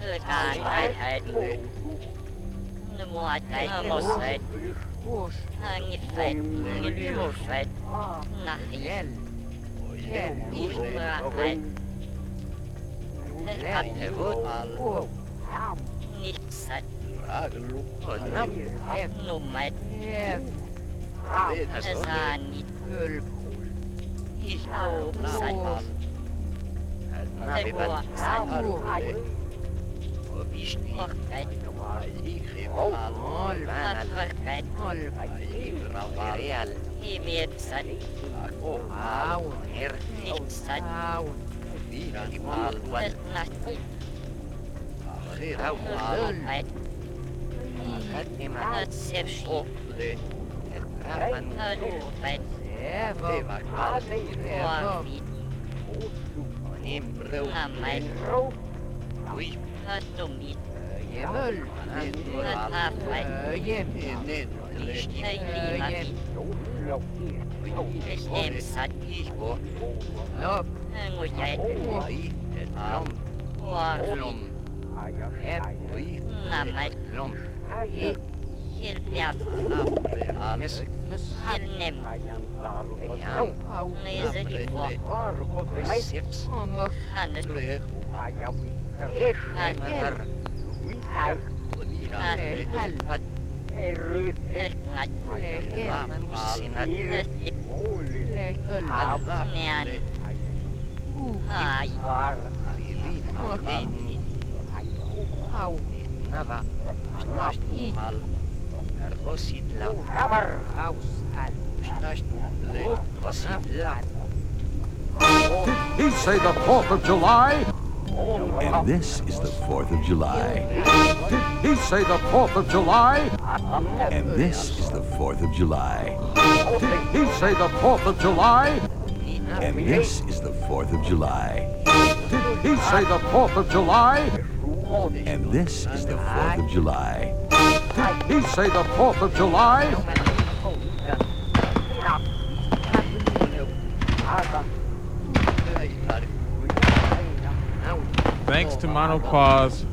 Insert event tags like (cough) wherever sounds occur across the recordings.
เออใช่ใช่ใช่มัวใช่มัวใช่งิดใส่งิดมัวใส่นะเย็นมีเมื่อไหร่ได้ทำให้รู้นิสัยคนนับหนุ่มไหมเทศกาลนิดเกินที่เอาสัตว์ Mamy patrzeć وبيشتي واليخي والمان والريال يميت سني وعاون هرتي سني عاون فيها المال والنحو أخيرا وعاون هاتي ما تسيبش تترافن نوفن سيبك عالي رياضة Nebrua mai rau. Ui. Asumit. Jemel. Asumit afai. Jemel. Lishtai limax. Estem satisbo. Lop. Ngujai. Oi. Am. Warum. Namai. Lom. Hilfiat. Alles. annem Nézzek itt Annak És ember Hát Hát Erőt Egy nagy Színat Nyár Háj Hau Nava Nagy Így Did he say the 4th of July? And this is the 4th of July. Did he say the 4th of July? And this is the 4th of July. Did he say the 4th of July? And this is the 4th of July. Did he say the 4th of July? And this is the 4th of July. He say the 4th of July? Thanks to Monopause.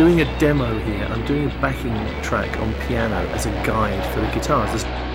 Doing a demo here. I'm doing a backing track on piano as a guide for the guitars. There's-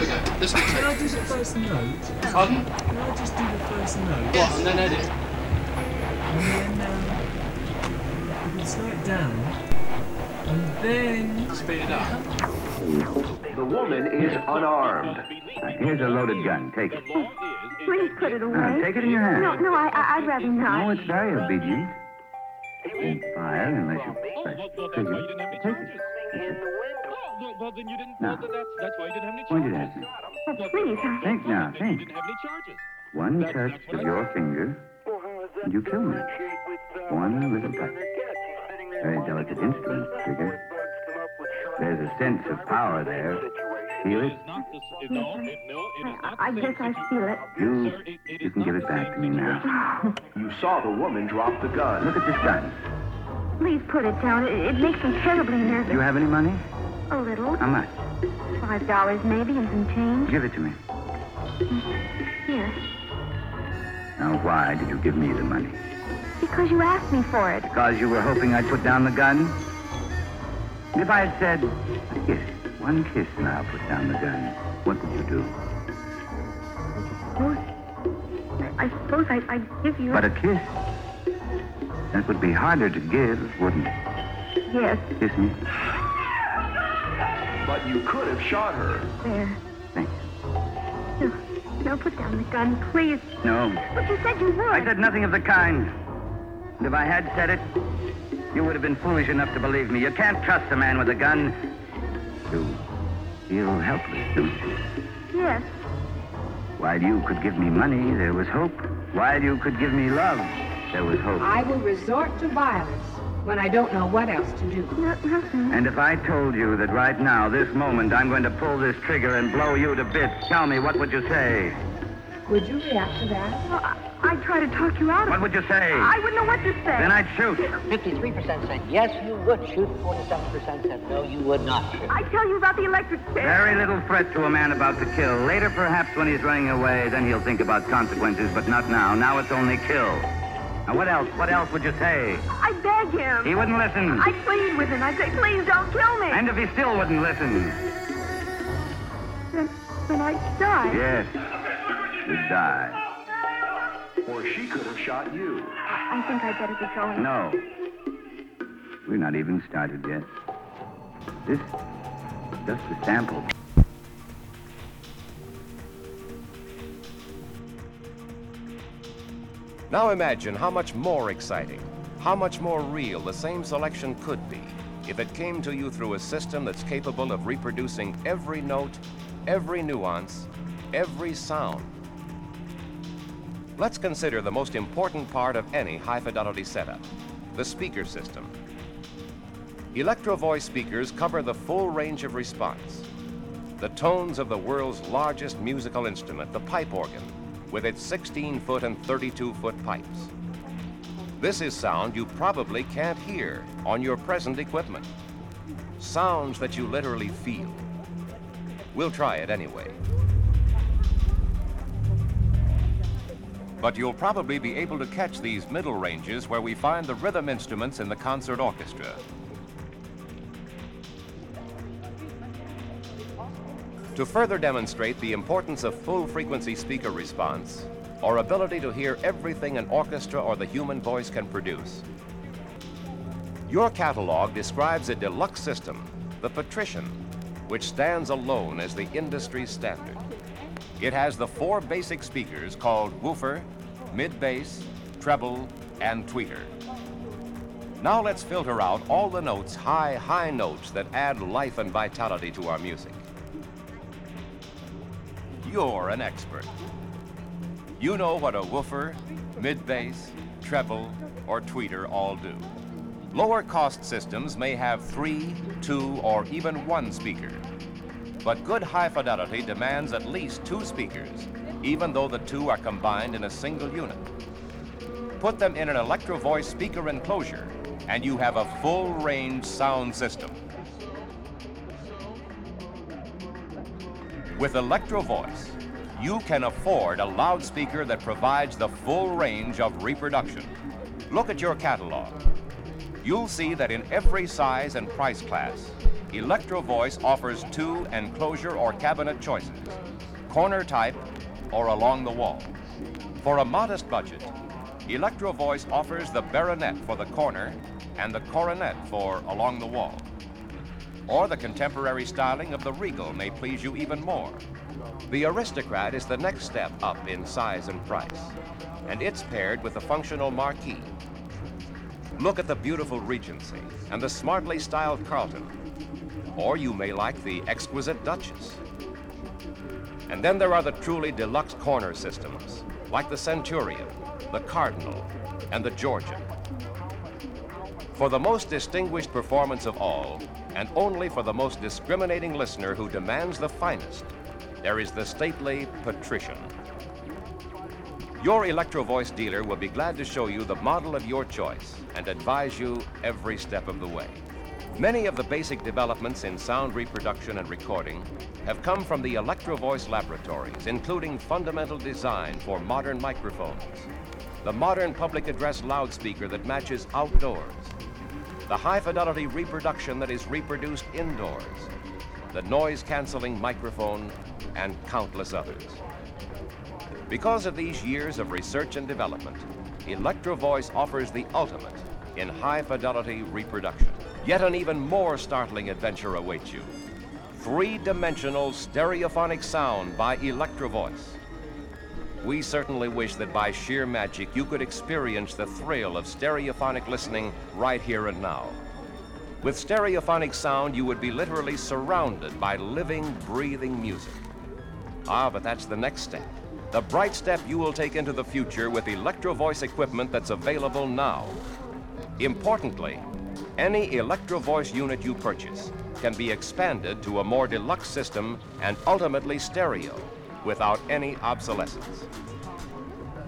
we go. This one. Can I do the first note? Pardon? Can I just do the first note? What? And then edit. And then um, we can slow it down. And then Speed it up. The woman is unarmed. Here's a loaded gun. Take it. Please put it away. Uh, take it in your hand. No, no, I, I, I'd rather not. No, it's very obedient. Fire unless you press. Take it. Take it. Well, then you didn't. No. Well, then that's, that's why you didn't have any Point charges. it at me. Oh, please. I- Think now. You Think. didn't have any charges. One That- touch of your finger, and you kill me. One little touch. Very delicate instrument, Trigger. There's a sense of power there. Feel It it? is not. It, no, it, no, it is. I, I guess I situ- feel it. You, Sir, it, it you can give it back to me now. (laughs) You saw the woman drop the gun. Look at this gun. Please put it down. It, it makes me terribly nervous. Do you have any money? A little. How much? Five dollars maybe and some change. Give it to me. Here. Now, why did you give me the money? Because you asked me for it. Because you were hoping I'd put down the gun? If I had said, a kiss, one kiss and I'll put down the gun, what would you do? Suppose, I, I suppose I, I'd give you. But a kiss? That would be harder to give, wouldn't it? Yes, Kiss me. But you could have shot her. there. Thanks. No, no, put down the gun, please. No. But you said you would. I said nothing of the kind. And if I had said it, you would have been foolish enough to believe me. You can't trust a man with a gun. You feel helpless, don't you? Yes. While you could give me money, there was hope. While you could give me love, there was hope. I will resort to violence when I don't know what else to do. No, nothing. And if I told you that right now, this moment, I'm going to pull this trigger and blow you to bits, tell me, what would you say? Would you react to that? Well, I, I'd try to talk you out of it. What would you say? I wouldn't know what to say. Then I'd shoot. 53% said yes, you would shoot. 47% said no, you would not shoot. I'd tell you about the electric chair. Very little threat to a man about to kill. Later, perhaps, when he's running away, then he'll think about consequences, but not now. Now it's only kill. Now, what else? What else would you say? I beg him. He wouldn't listen. I plead with him. I say, please don't kill me. And if he still wouldn't listen? then, then I'd die. Yes, you'd die. Or she could have shot you. I think I'd better be going. No. We're not even started yet. This just a sample. Now imagine how much more exciting, how much more real the same selection could be if it came to you through a system that's capable of reproducing every note, every nuance, every sound. Let's consider the most important part of any high fidelity setup the speaker system. Electro voice speakers cover the full range of response. The tones of the world's largest musical instrument, the pipe organ, with its 16 foot and 32 foot pipes. This is sound you probably can't hear on your present equipment. Sounds that you literally feel. We'll try it anyway. But you'll probably be able to catch these middle ranges where we find the rhythm instruments in the concert orchestra. To further demonstrate the importance of full frequency speaker response, or ability to hear everything an orchestra or the human voice can produce, your catalog describes a deluxe system, the Patrician, which stands alone as the industry standard. It has the four basic speakers called woofer, mid-bass, treble, and tweeter. Now let's filter out all the notes, high, high notes that add life and vitality to our music. You're an expert. You know what a woofer, mid-bass, treble, or tweeter all do. Lower cost systems may have three, two, or even one speaker. But good high fidelity demands at least two speakers, even though the two are combined in a single unit. Put them in an electro voice speaker enclosure, and you have a full range sound system. With Electro Voice, you can afford a loudspeaker that provides the full range of reproduction. Look at your catalog. You'll see that in every size and price class, Electro Voice offers two enclosure or cabinet choices, corner type or along the wall. For a modest budget, Electro Voice offers the Baronet for the corner and the Coronet for along the wall. Or the contemporary styling of the Regal may please you even more. The Aristocrat is the next step up in size and price, and it's paired with the functional marquee. Look at the beautiful Regency and the smartly styled Carlton. Or you may like the exquisite Duchess. And then there are the truly deluxe corner systems, like the Centurion, the Cardinal, and the Georgian. For the most distinguished performance of all, and only for the most discriminating listener who demands the finest, there is the stately Patrician. Your Electro Voice dealer will be glad to show you the model of your choice and advise you every step of the way. Many of the basic developments in sound reproduction and recording have come from the Electro Voice laboratories, including fundamental design for modern microphones, the modern public address loudspeaker that matches outdoors, the high fidelity reproduction that is reproduced indoors, the noise canceling microphone, and countless others. Because of these years of research and development, Electro Voice offers the ultimate in high fidelity reproduction. Yet an even more startling adventure awaits you. Three dimensional stereophonic sound by Electro Voice. We certainly wish that by sheer magic you could experience the thrill of stereophonic listening right here and now. With stereophonic sound, you would be literally surrounded by living, breathing music. Ah, but that's the next step. The bright step you will take into the future with Electro Voice equipment that's available now. Importantly, any Electro Voice unit you purchase can be expanded to a more deluxe system and ultimately stereo without any obsolescence.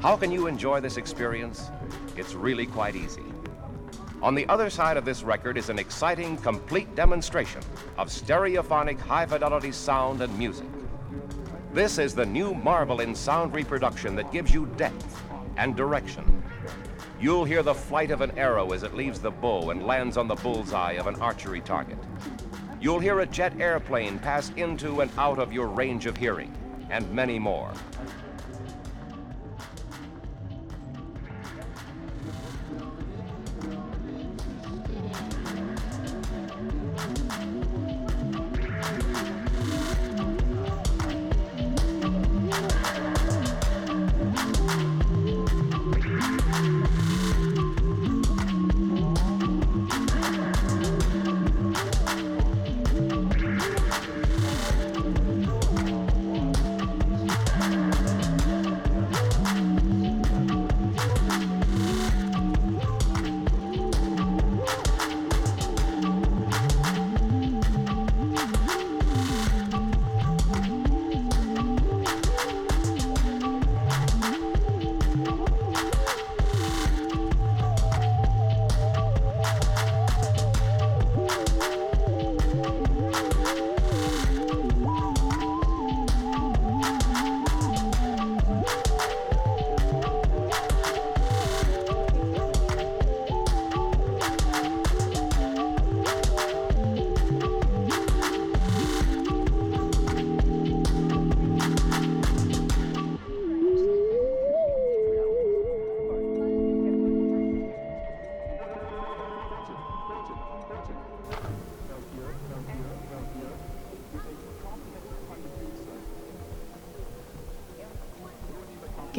How can you enjoy this experience? It's really quite easy. On the other side of this record is an exciting, complete demonstration of stereophonic high fidelity sound and music. This is the new marvel in sound reproduction that gives you depth and direction. You'll hear the flight of an arrow as it leaves the bow and lands on the bullseye of an archery target. You'll hear a jet airplane pass into and out of your range of hearing, and many more.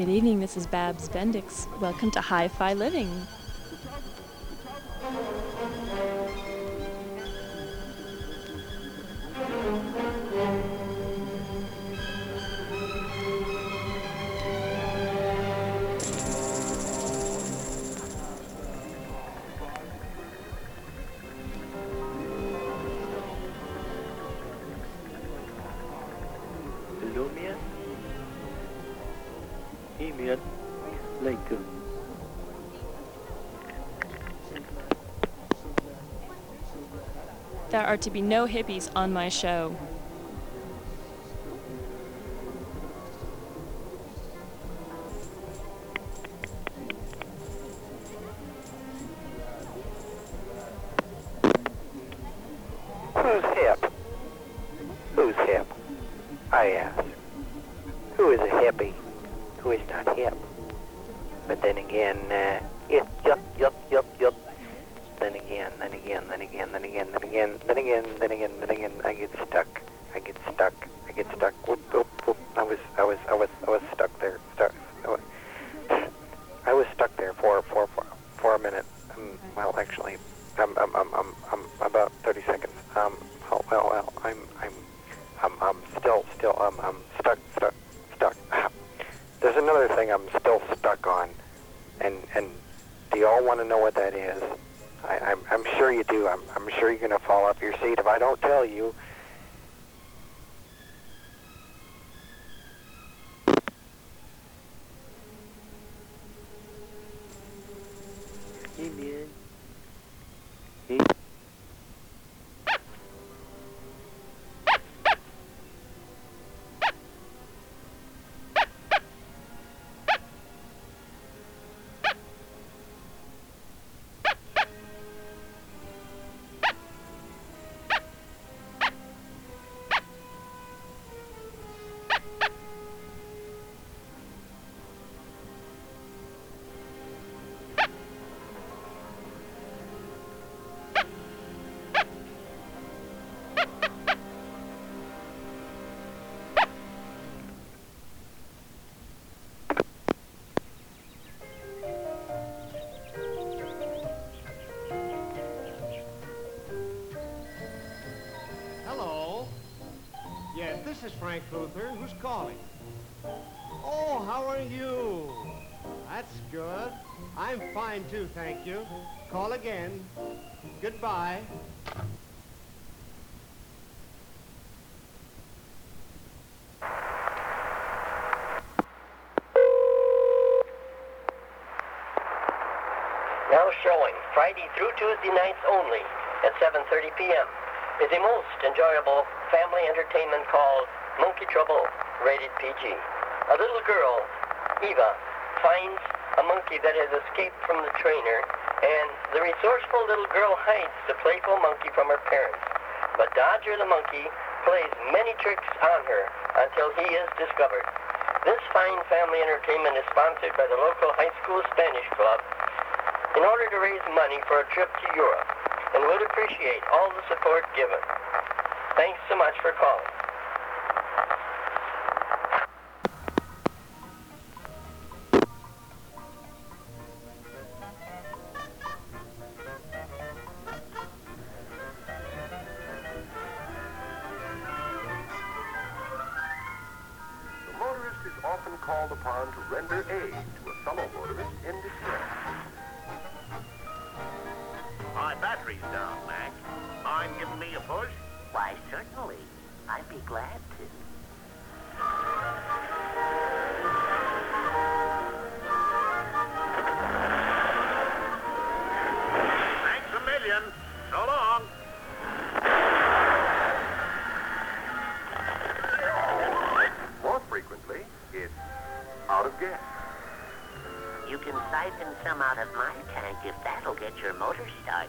Good evening, this is Babs Bendix. Welcome to Hi Fi Living. Uh, There are to be no hippies on my show. This is Frank Luther. Who's calling? Oh, how are you? That's good. I'm fine too, thank you. Call again. Goodbye. Now showing Friday through Tuesday nights only at 7.30 p.m. is a most enjoyable family entertainment called Monkey Trouble, rated PG. A little girl, Eva, finds a monkey that has escaped from the trainer, and the resourceful little girl hides the playful monkey from her parents. But Dodger the monkey plays many tricks on her until he is discovered. This fine family entertainment is sponsored by the local high school Spanish club in order to raise money for a trip to Europe and would appreciate all the support given. Thanks so much for calling. The motorist is often called upon to render aid to a fellow motorist in distress. My battery's down, Mac. Mind giving me a push? Why, certainly. I'd be glad to. Thanks a million. So long. More frequently, it's out of gas. You can siphon some out of my tank if that'll get your motor started.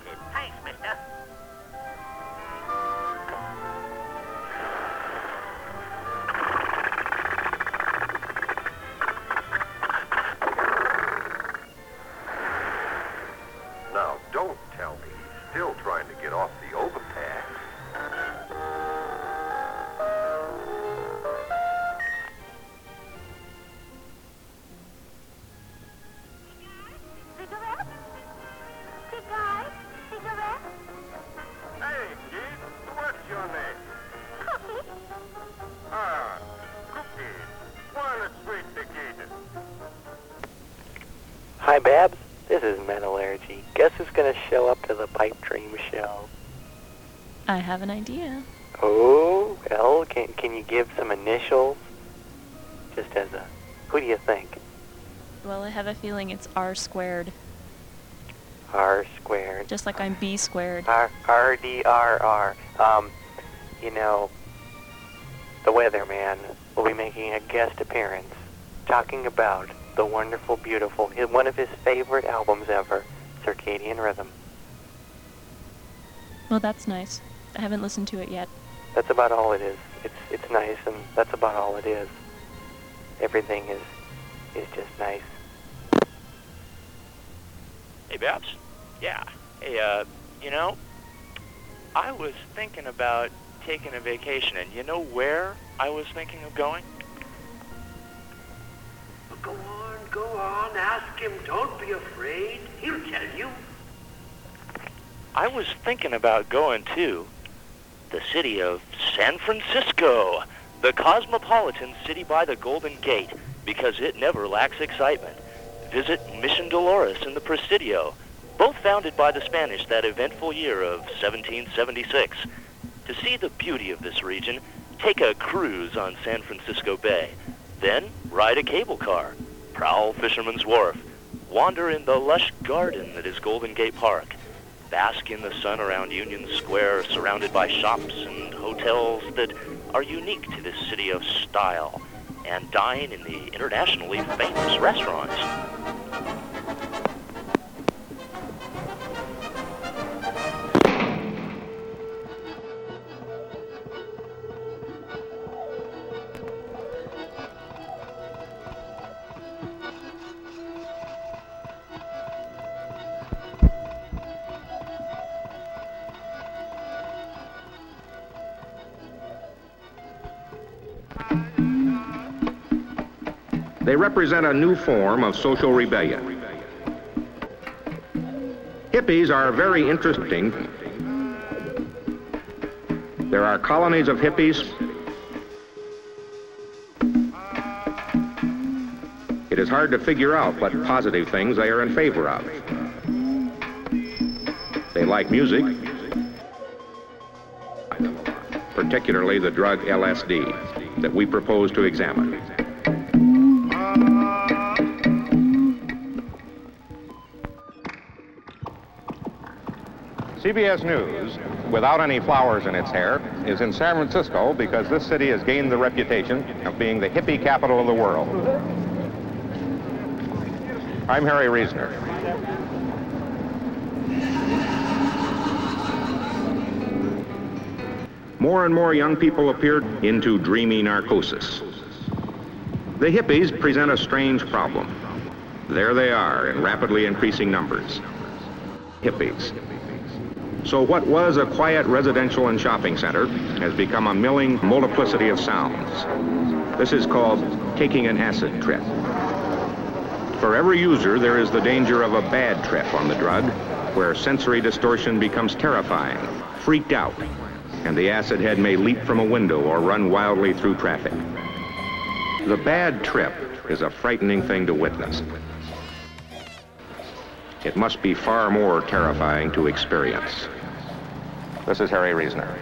Hi, Babs. This is Metallurgy. Guess who's gonna show up to the Pipe Dream show? I have an idea. Oh, well, can, can you give some initials? Just as a, who do you think? Well, I have a feeling it's R squared, R squared. just like I'm B squared. R R D R R. Um, you know, the weatherman will be making a guest appearance, talking about the wonderful, beautiful, one of his favorite albums ever, Circadian Rhythm. Well, that's nice. I haven't listened to it yet. That's about all it is. It's it's nice, and that's about all it is. Everything is is just nice. Hey, Babs? Yeah. Hey, uh, you know, I was thinking about taking a vacation, and you know where I was thinking of going? Go on. Ask him. Don't be afraid. He'll tell you. I was thinking about going to the city of San Francisco, the cosmopolitan city by the Golden Gate, because it never lacks excitement. Visit Mission Dolores and the Presidio, both founded by the Spanish that eventful year of 1776. To see the beauty of this region, take a cruise on San Francisco Bay. Then ride a cable car, prowl Fisherman's Wharf, wander in the lush garden that is Golden Gate Park, bask in the sun around Union Square, surrounded by shops and hotels that are unique to this city of style, and dine in the internationally famous restaurants. They represent a new form of social rebellion. Hippies are very interesting. There are colonies of hippies. It is hard to figure out what positive things they are in favor of. They like music, particularly the drug LSD that we propose to examine. CBS News, without any flowers in its hair, is in San Francisco because this city has gained the reputation of being the hippie capital of the world. I'm Harry Reasoner. More and more young people appeared into dreamy narcosis. The hippies present a strange problem. There they are in rapidly increasing numbers. Hippies. So what was a quiet residential and shopping center has become a milling multiplicity of sounds. This is called taking an acid trip. For every user, there is the danger of a bad trip on the drug, where sensory distortion becomes terrifying, freaked out, and the acid head may leap from a window or run wildly through traffic. The bad trip is a frightening thing to witness. It must be far more terrifying to experience. This is Harry Reasoner.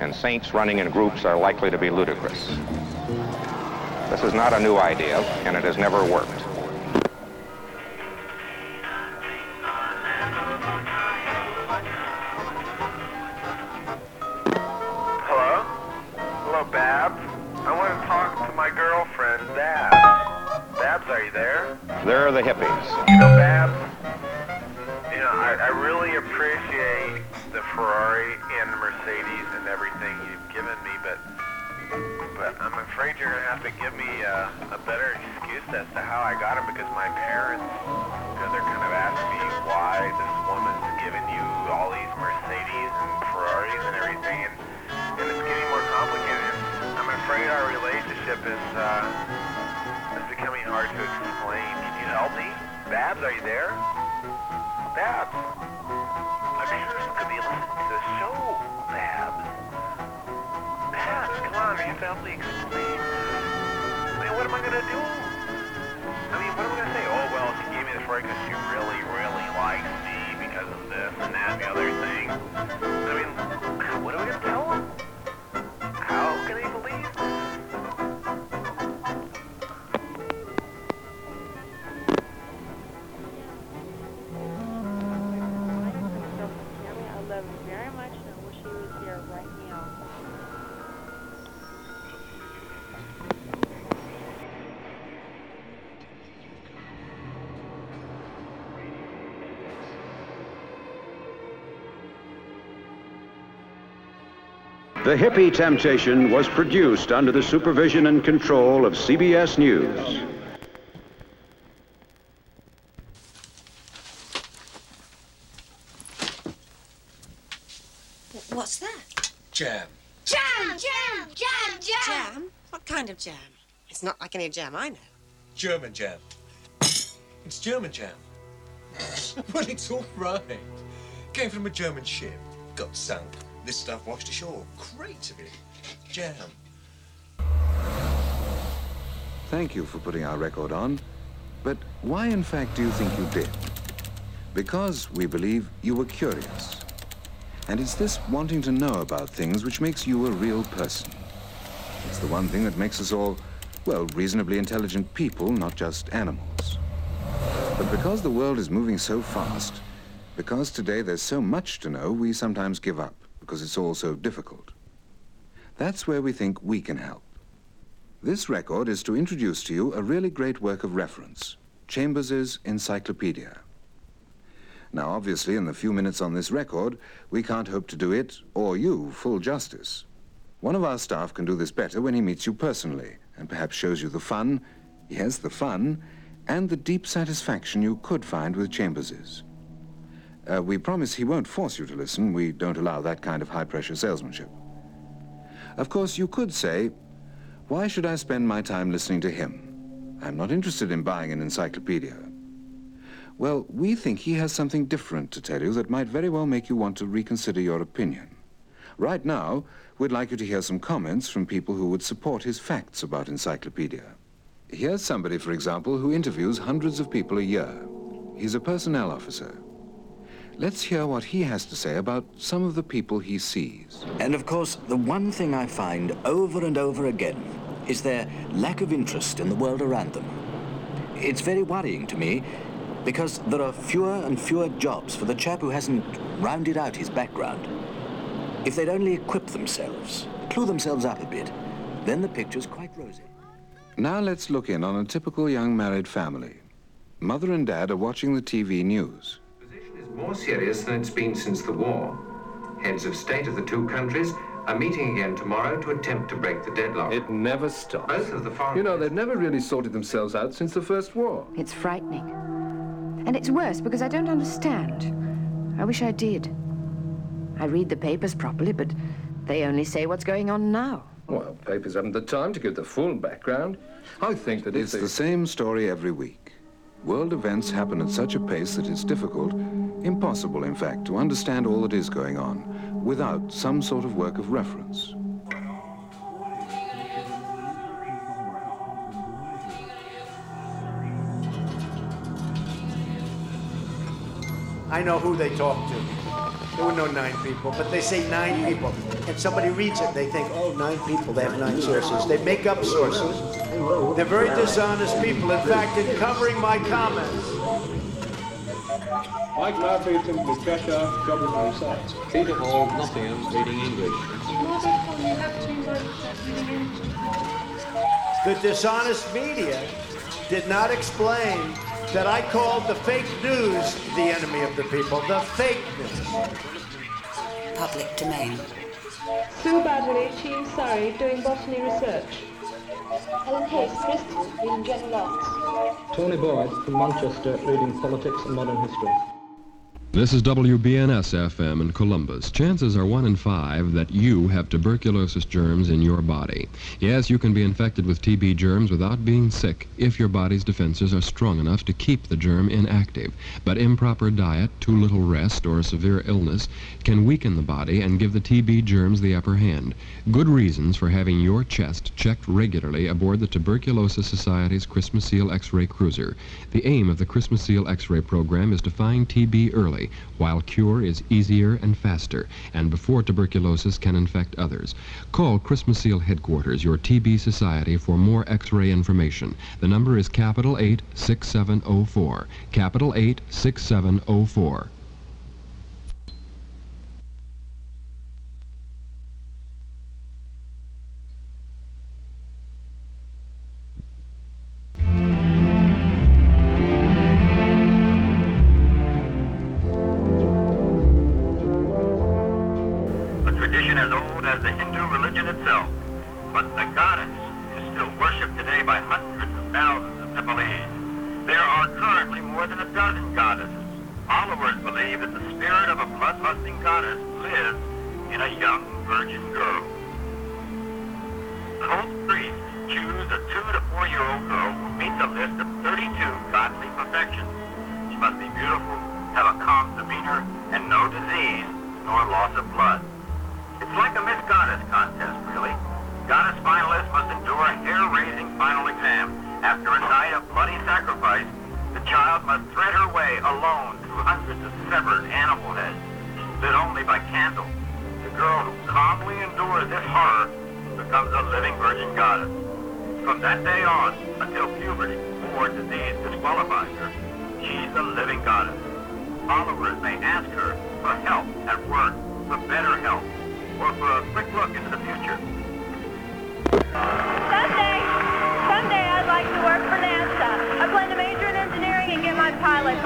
And saints running in groups are likely to be ludicrous. This is not a new idea, and it has never worked. Hello? Hello, Babs. I want to talk to my girlfriend, Babs. Babs, are you there? There are the hippies. You know, Babs, you know, I, I really appreciate Ferrari and the Mercedes and everything you've given me, but but I'm afraid you're gonna have to give me a, a better excuse as to how I got them because my parents, you know, they're kind of asking me why this woman's giving you all these Mercedes and Ferraris and everything, and, and it's getting more complicated. I'm afraid our relationship is uh, is becoming hard to explain. Can you help me? Babs, are you there? Babs. You could be listening to the show, Babs. Babs, come on, you have to me explain. I mean, what am I gonna do? I mean, what am I gonna say? Oh, well, can this right she really, really likes me because of this and that and the other thing. I mean, what are we gonna tell him? The Hippie Temptation was produced under the supervision and control of CBS News. What's that? Jam. Jam, jam, jam, jam. Jam? What kind of jam? It's not like any jam I know. German jam. It's German jam. (laughs) well, it's all right. Came from a German ship. Got sunk. This stuff washed ashore. Great of it. Jam. Thank you for putting our record on. But why, in fact, do you think you did? Because we believe you were curious. And it's this wanting to know about things which makes you a real person. It's the one thing that makes us all, well, reasonably intelligent people, not just animals. But because the world is moving so fast, because today there's so much to know, we sometimes give up, because it's all so difficult. That's where we think we can help. This record is to introduce to you a really great work of reference, Chambers's Encyclopedia. Now, obviously, in the few minutes on this record, we can't hope to do it, or you, full justice. One of our staff can do this better when he meets you personally, and perhaps shows you the fun, yes, the fun, and the deep satisfaction you could find with Chambers's. Uh, we promise he won't force you to listen. We don't allow that kind of high-pressure salesmanship. Of course, you could say, why should I spend my time listening to him? I'm not interested in buying an encyclopedia. Well, we think he has something different to tell you that might very well make you want to reconsider your opinion. Right now, we'd like you to hear some comments from people who would support his facts about encyclopedia. Here's somebody, for example, who interviews hundreds of people a year. He's a personnel officer. Let's hear what he has to say about some of the people he sees. And of course, the one thing I find over and over again is their lack of interest in the world around them. It's very worrying to me because there are fewer and fewer jobs for the chap who hasn't rounded out his background. If they'd only equip themselves, clue themselves up a bit, then the picture's quite rosy. Now let's look in on a typical young married family. Mother and dad are watching the TV news. More serious than it's been since the war. Heads of state of the two countries are meeting again tomorrow to attempt to break the deadlock. It never stops. Both of the foreign... You know, they've never really sorted themselves out since the First War. It's frightening. And it's worse because I don't understand. I wish I did. I read the papers properly, but they only say what's going on now. Well, papers haven't the time to give the full background. I think that if It's they... the same story every week. World events happen at such a pace that it's difficult, impossible in fact, to understand all that is going on without some sort of work of reference. I know who they talk to. There were no nine people, but they say nine people. And somebody reads it, they think, oh, nine people, they have nine sources. They make up sources. They're very dishonest people. In fact, in covering my comments, Mike Lowry took the Cheshire Geography Sites. Peter Hall, Nottingham, reading English. the dishonest media did not explain that I called the fake news the enemy of the people. The fake news. Public domain. Sue Baddeley, Team Surrey, doing botany research. Helen arts. Tony Boyd from Manchester, reading Politics and Modern History. This is WBNS FM in Columbus. Chances are one in five that you have tuberculosis germs in your body. Yes, you can be infected with TB germs without being sick if your body's defenses are strong enough to keep the germ inactive. But improper diet, too little rest, or severe illness can weaken the body and give the TB germs the upper hand. Good reasons for having your chest checked regularly aboard the Tuberculosis Society's Christmas Seal X-ray cruiser. The aim of the Christmas Seal X-ray program is to find TB early while cure is easier and faster, and before tuberculosis can infect others. Call Christmas Seal Headquarters, your TB Society, for more X-ray information. The number is capital 86704. Capital 86704.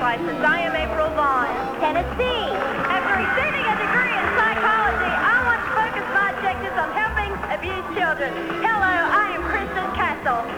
License. I am April Vaughn. Tennessee. After receiving a degree in psychology, I want to focus my objectives on helping abused children. Hello, I am Kristen Castle,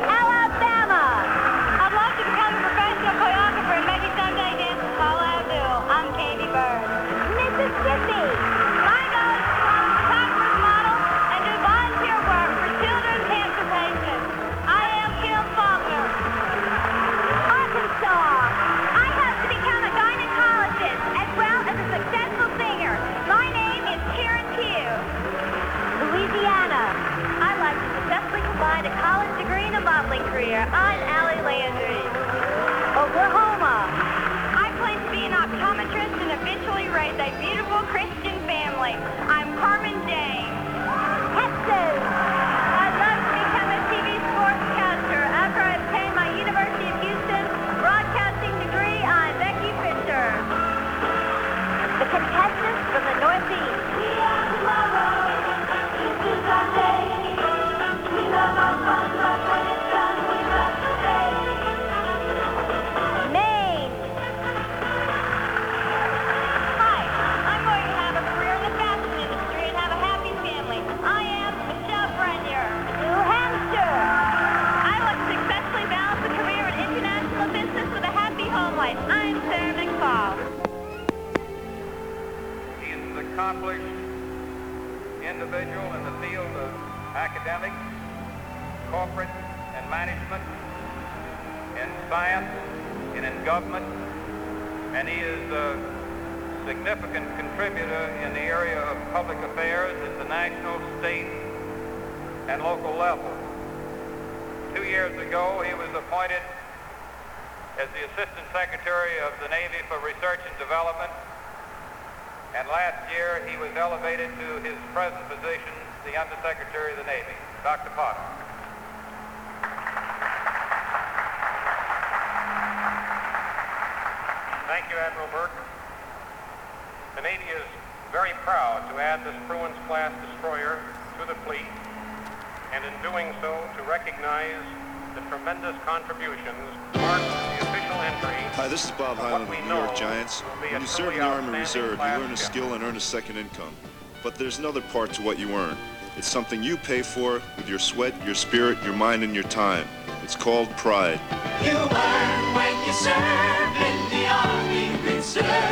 career. I'm Allie Landry. Oklahoma. I plan to be an optometrist and eventually raise a beautiful Christian family. Individual in the field of academics, corporate and management, in science, and in government, and he is a significant contributor in the area of public affairs at the national, state, and local level. Two years ago, he was appointed as the Assistant Secretary of the Navy for Research and Development, and last year he was elevated to his present position, the Undersecretary of the Navy. Dr. Potter. Thank you, Admiral Burke. The Navy is very proud to add this Spruance-class destroyer to the fleet, and in doing so, to recognize the tremendous contributions marked. Hi, this is Bob Hyland of the New York Giants. When you serve in the Army Reserve, you learn a skill and earn a second income. But there's another part to what you earn. It's something you pay for with your sweat, your spirit, your mind, and your time. It's called pride. You earn when you serve in the Army Reserve.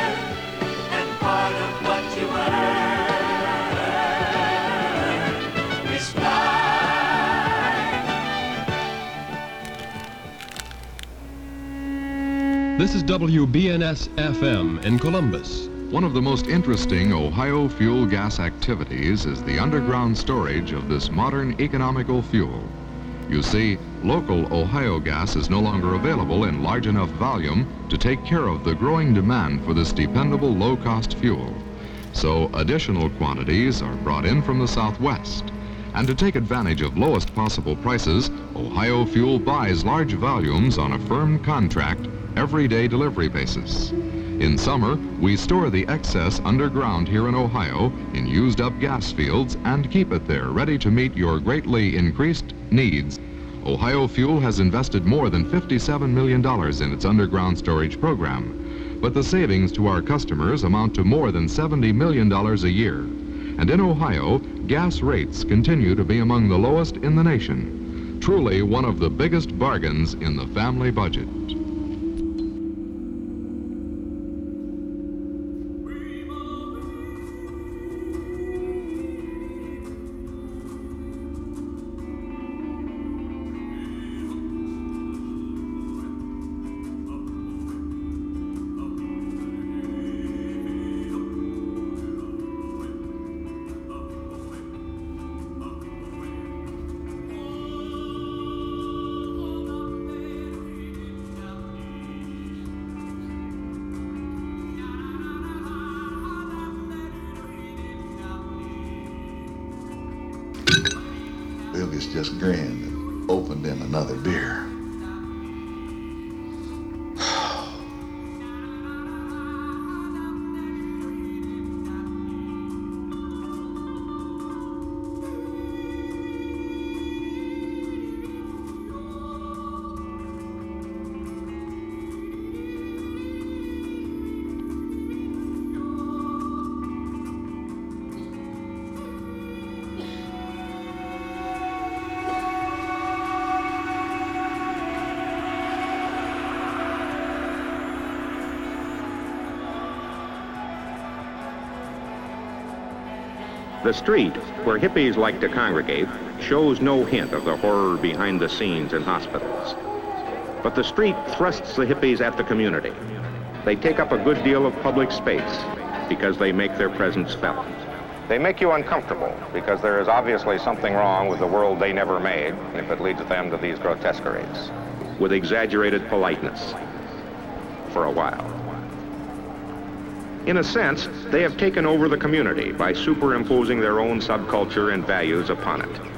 This is WBNS FM in Columbus. One of the most interesting Ohio fuel gas activities is the underground storage of this modern economical fuel. You see, local Ohio gas is no longer available in large enough volume to take care of the growing demand for this dependable low-cost fuel. So additional quantities are brought in from the Southwest. And to take advantage of lowest possible prices, Ohio Fuel buys large volumes on a firm contract, everyday delivery basis. In summer, we store the excess underground here in Ohio in used up gas fields and keep it there ready to meet your greatly increased needs. Ohio Fuel has invested more than $57 million in its underground storage program. But the savings to our customers amount to more than $70 million a year. And in Ohio, gas rates continue to be among the lowest in the nation. Truly one of the biggest bargains in the family budget. The street, where hippies like to congregate, shows no hint of the horror behind the scenes in hospitals. But the street thrusts the hippies at the community. They take up a good deal of public space because they make their presence felt. They make you uncomfortable because there is obviously something wrong with the world they never made if it leads them to these grotesqueries. With exaggerated politeness. For a while. In a sense, they have taken over the community by superimposing their own subculture and values upon it.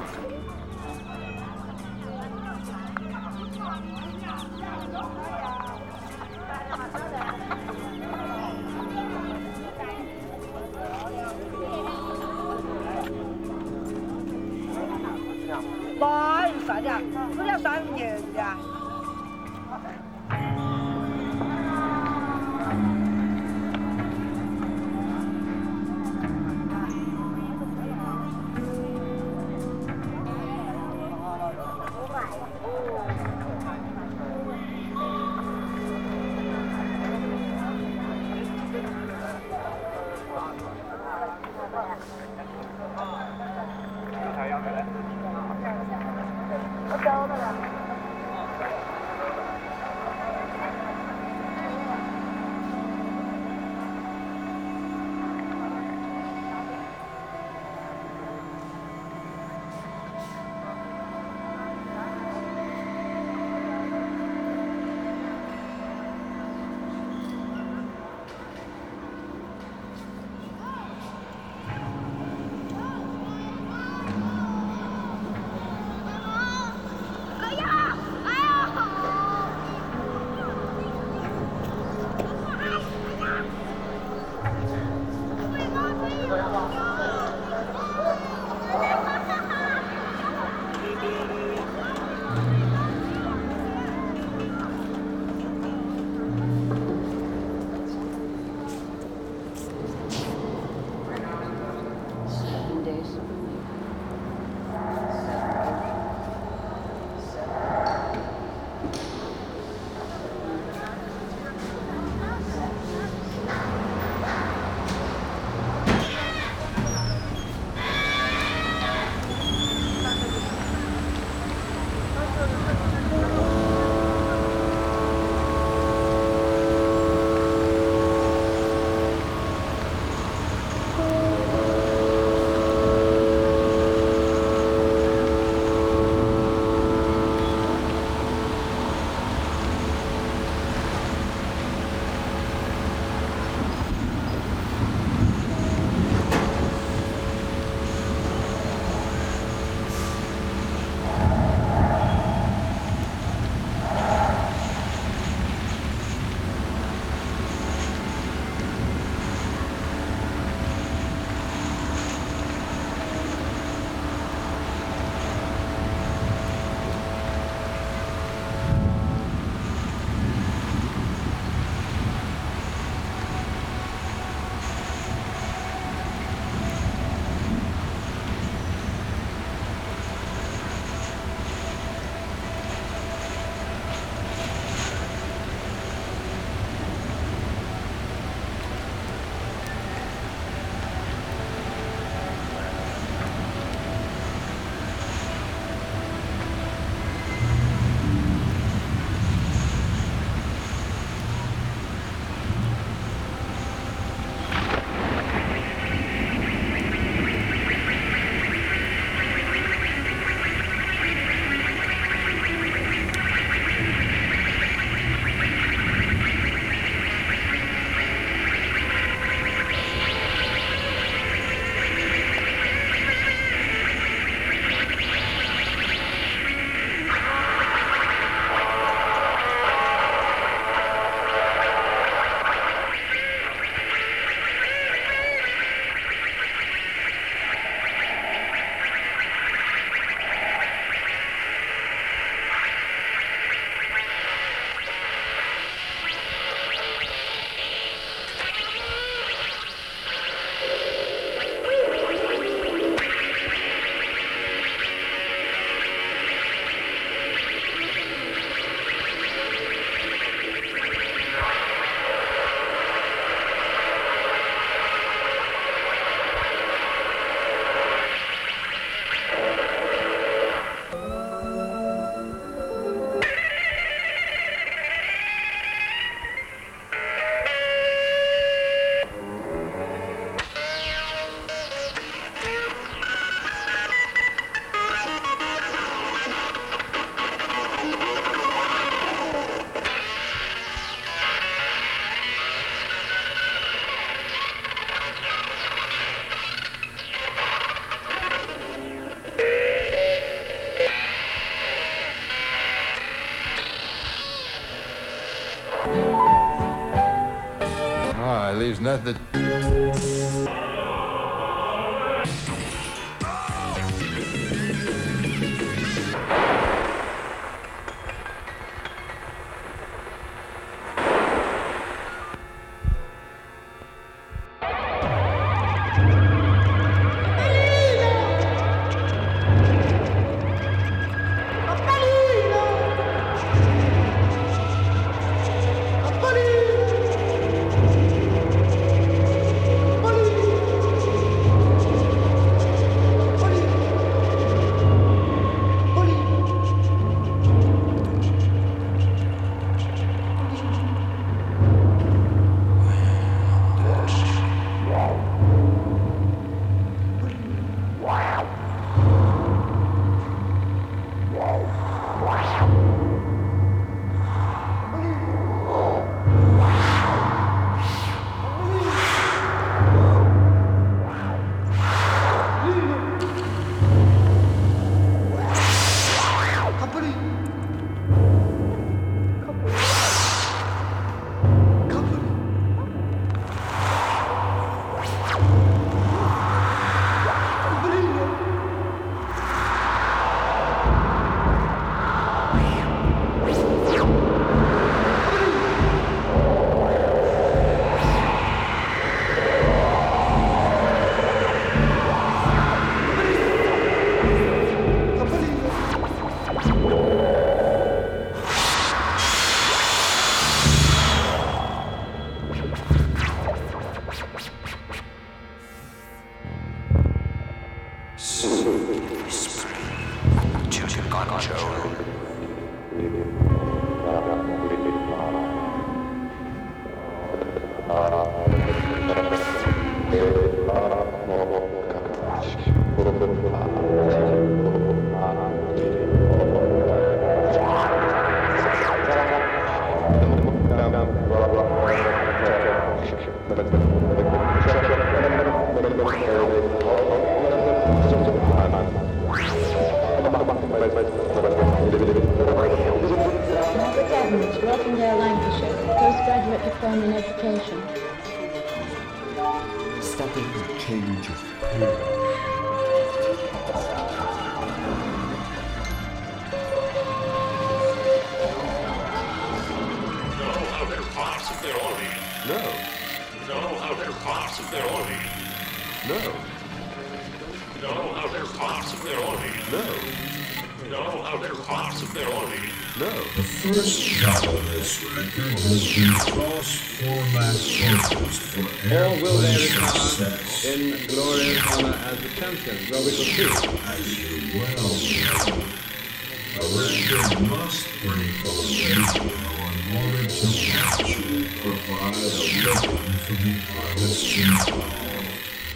Artists involved.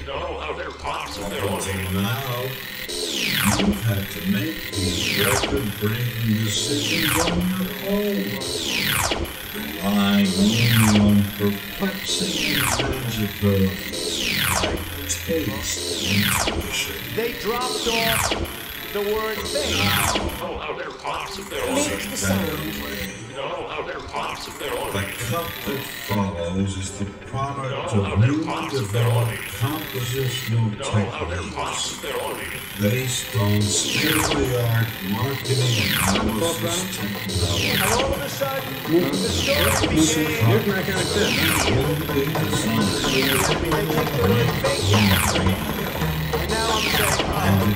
No other possibility. Until now, you've had to make these record-breaking decisions on your own, relying only on perplexing intangibilities like taste and intuition. They dropped off the word thing. No other possibility. The cut that follows is the product of newly developed compositional techniques based on state-of-the-art marketing analysis technology. And the story became... And now I'm.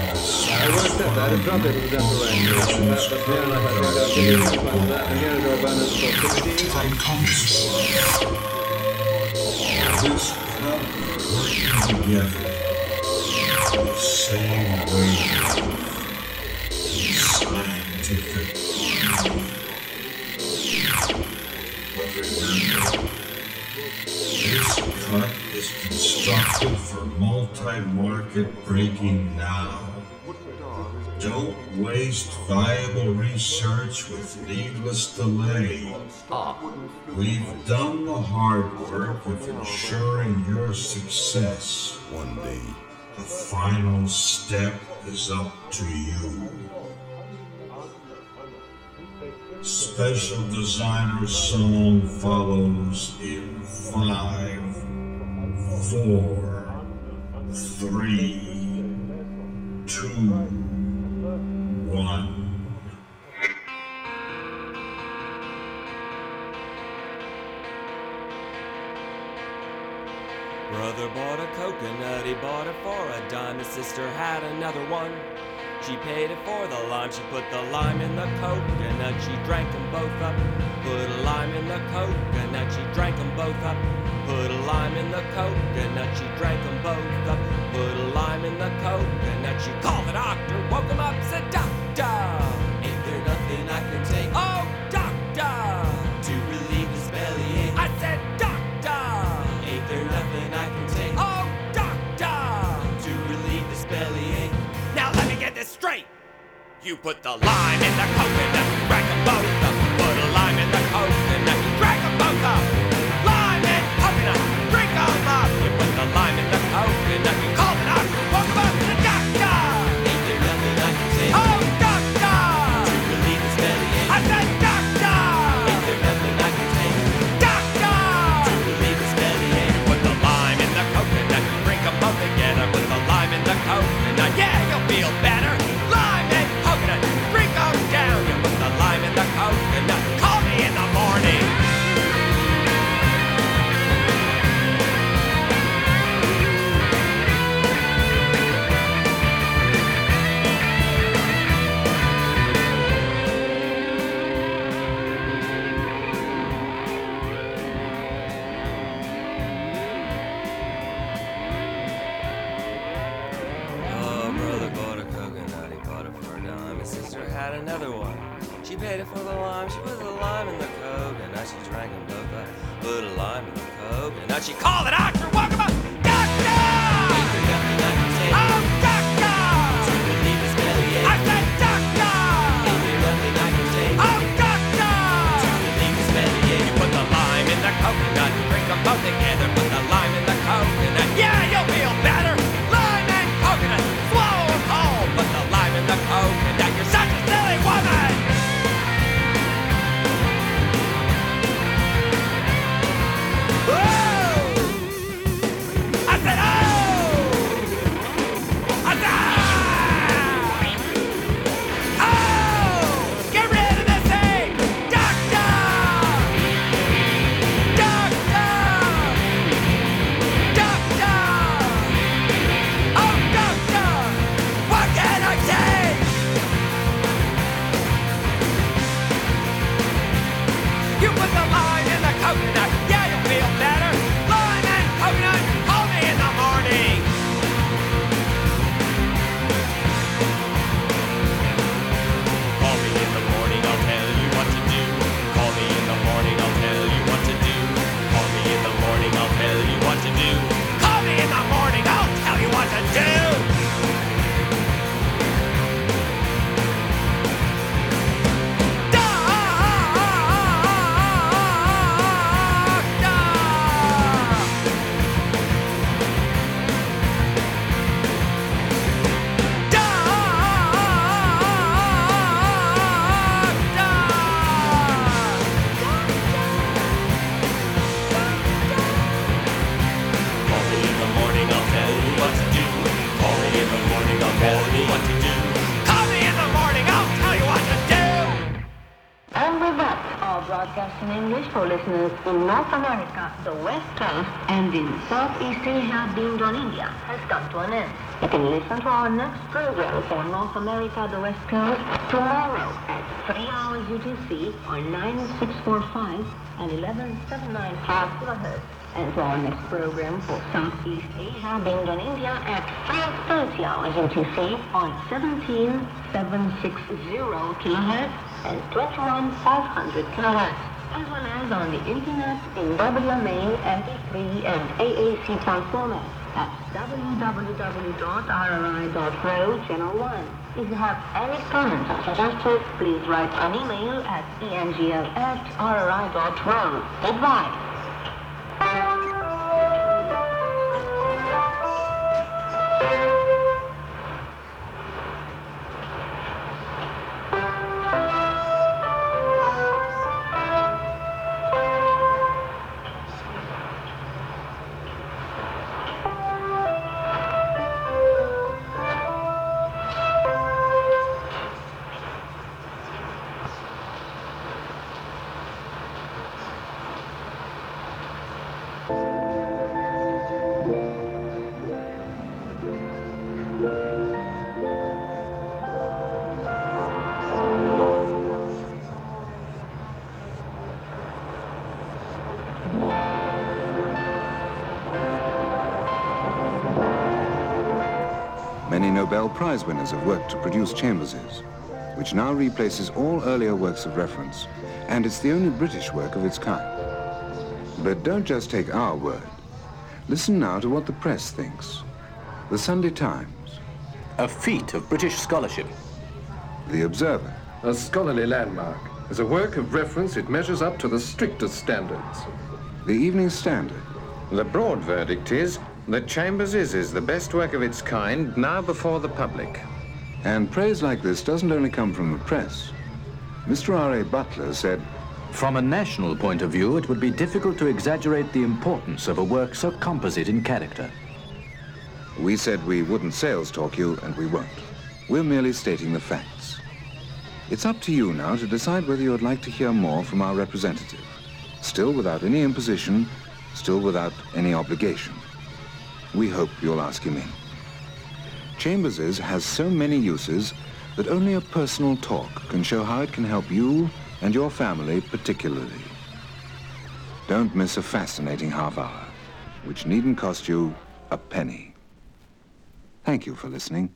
I won't that. It's dropped it. That was near enough, I think. I'll give you a point for that. And here is our bonus for 15. unconscious. This club working together the same way in scientific But remember, this cut is constructed for multi multi-market breaking now. Don't waste viable research with needless delay. We've done the hard work of ensuring your success. One day. The final step is up to you. Special designer song follows in five, four, three, two, one. Brother bought a coconut, he bought it for a dime. His sister had another one. She paid it for the lime. She put the lime in the coconut. She drank them both up. Put a lime in the coconut. She drank them both up. Put a lime in the coconut. She drank them both up. Put a lime in the coconut. She called the doctor, woke him up, said, Doctor, ain't there nothing I can take? Oh, doctor, to relieve his bellyache. I said, Doctor, ain't there nothing I can take? Oh, doctor, to relieve this bellyache. Now let me get this straight. You put the lime in the coconut, crack them both up. Put a lime in the coconut, crack them both up. Lime and coconut, drink 'em up. You put the lime in the coconut, feel better. You Southeast Asia, being on India, has come to an end. You can listen to our next program for North America, the West Coast, tomorrow at 3 hours UTC on 9645 and 1179 kilohertz. And to our next program for Southeast Asia, being on India at 5.30 hours UTC on 17760 kilohertz and 21500 kilohertz, as well as on the internet in WMA, MP3, and AAC transformers. at www.rri.ro channel 1. If you have any comments or suggestions, please write an email at engl at rri.ro. Goodbye. Many Nobel Prize winners have worked to produce Chambers's, which now replaces all earlier works of reference, and it's the only British work of its kind. But don't just take our word. Listen now to what the press thinks. The Sunday Times. A feat of British scholarship. The Observer. A scholarly landmark. As a work of reference, it measures up to the strictest standards. The Evening Standard. The broad verdict is that Chambers is, is the best work of its kind now before the public. And praise like this doesn't only come from the press. Mr. R.A. Butler said, From a national point of view, it would be difficult to exaggerate the importance of a work so composite in character. We said we wouldn't sales talk you, and we won't. We're merely stating the facts. It's up to you now to decide whether you would like to hear more from our representative. Still without any imposition, still without any obligation. We hope you'll ask him in. Chambers's has so many uses that only a personal talk can show how it can help you and your family particularly. Don't miss a fascinating half hour, which needn't cost you a penny. Thank you for listening.